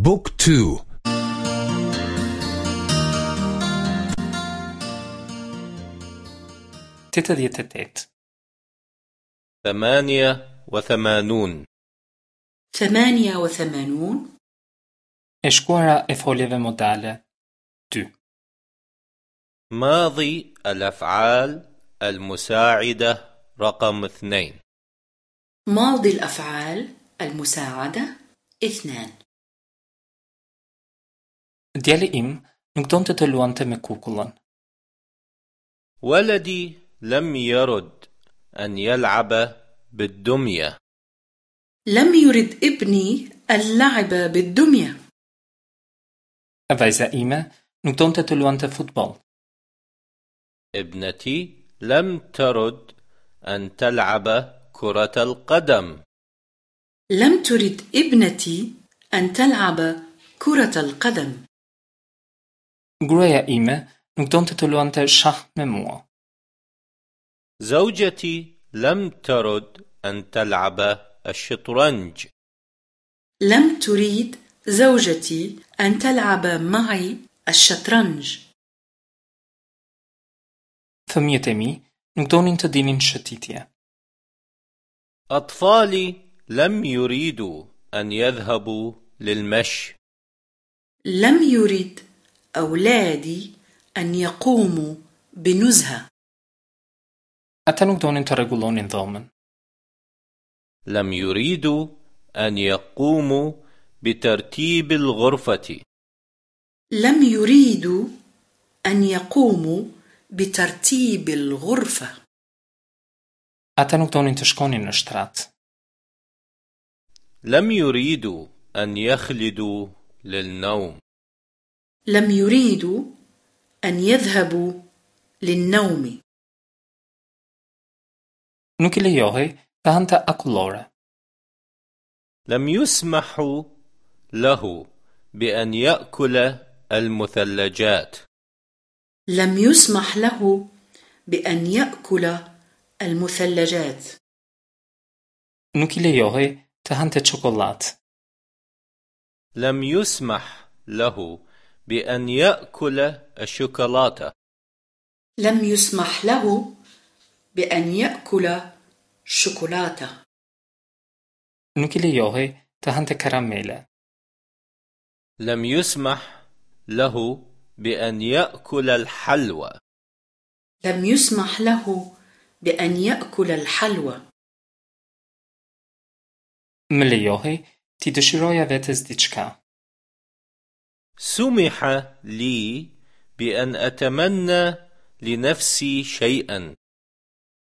book two. tetëdhjetë e tetë ثمانية وثمانون. ثمانية وثمانون. e shkuara e foljeve modale dy. ماضي الأفعال المساعدة رقم اثنين. ماضي الأفعال المساعدة اثنان. ديالي إم نقدون تتلوان تمكوكولان ولدي لم يرد أن يلعب بالدمية. لم يرد ابني اللعب بالدمية. أفايزا إيمة نقدون تتلوان تفوتبول ابنتي لم ترد أن تلعب كرة القدم. لم ترد ابنتي أن تلعب كرة القدم. غرويا إيمة نقدون تتلوان تشاه مموا زوجتي لم ترد أن تلعب الشطرنج لم تريد زوجتي أن تلعب معي الشطرنج فميتمي نقدون تدينين شتيتيا أطفالي لم يريدوا أن يذهبوا للمشي لم يرد أولادي أن يقوموا بنزهة. أتا نقدون ترغلون ضومن لم يريدوا أن يقوموا بترتيب الغرفة. لم يريدوا أن يقوموا بترتيب الغرفة. أتا نقدون تشكونين نشترات لم يريدوا أن يخلدوا للنوم. لم يريدوا أن يذهبوا للنوم. نوكي يوهي تهانتا أكولورا لم يسمح له بأن يأكل المثلجات. لم يسمح له بأن يأكل المثلجات. نوكي يوهي تهانتا شوكولات. لم يسمح له بأن يأكل الشوكولاتة. لم يسمح له بأن يأكل شوكولاتة. nuk i lejohej të hante karamele لم يسمح له بأن يأكل الحلوى. لم يسمح له بأن يأكل الحلوى. më lejohej të dëshiroja vetes diçka سمح لي بأن أتمنى لنفسي شيئا.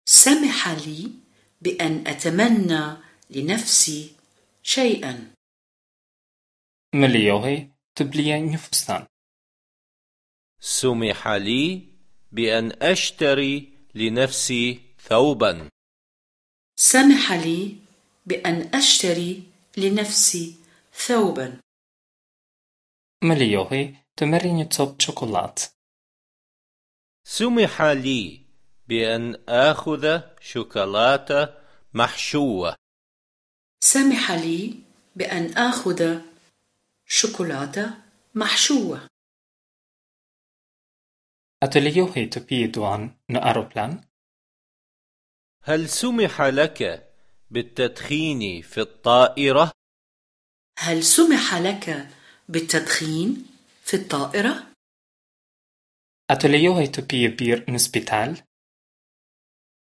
سمح لي بأن أتمنى لنفسي شيئا. ملي يوهي تبليا نفستان سمح لي بأن أشتري لنفسي ثوبا. سمح لي بأن أشتري لنفسي ثوبا. ملي يوهي تمرين توب شوكولات سمح لي بأن آخذ شوكولاتة محشوة سمح لي بأن آخذ شوكولاتة محشوة أتلي يوهي تبي دوان نأروبلان هل سمح لك بالتدخين في الطائرة؟ هل سمح لك بالتدخين في الطائرة؟ أتلي يوهي تبي بير نسبيتال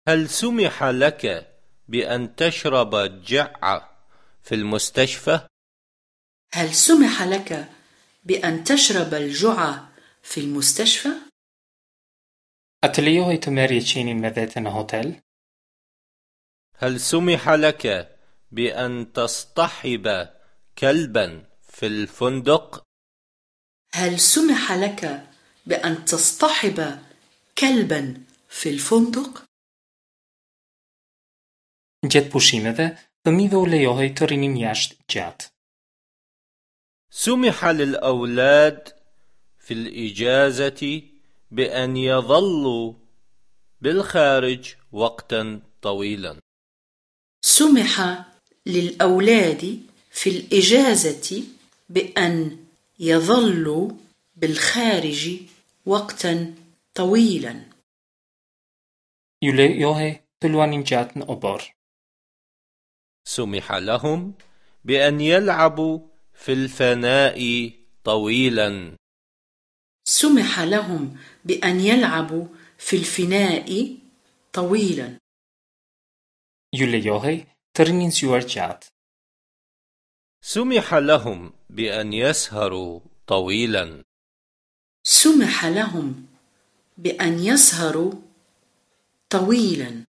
هل سمح لك بأن تشرب جع في المستشفى؟ هل سمح لك بأن تشرب الجعة في المستشفى؟ أتلي يوهي تماري تشيني مذاتنا هوتيل هل سمح لك بأن تصطحب كلبا في الفندق؟ هل سمح لك بأن تصطحب كلبا في الفندق؟ Gjetë pushimeve, fëmijëve u lejohej të rinin jashtë gjatë. سمح للأولاد في الإجازة بأن يظلوا بالخارج وقتا طويلا سمح للأولاد في الإجازة بأن يظلوا بالخارج وقتا طويلا. سمح لهم بأن يلعبوا في الفناء طويلا سمح لهم بأن يلعبوا في الفناء طويلا rinin zjuar gjatë. سمح لهم بأن يسهروا طويلا. سمح لهم بأن يسهروا طويلا.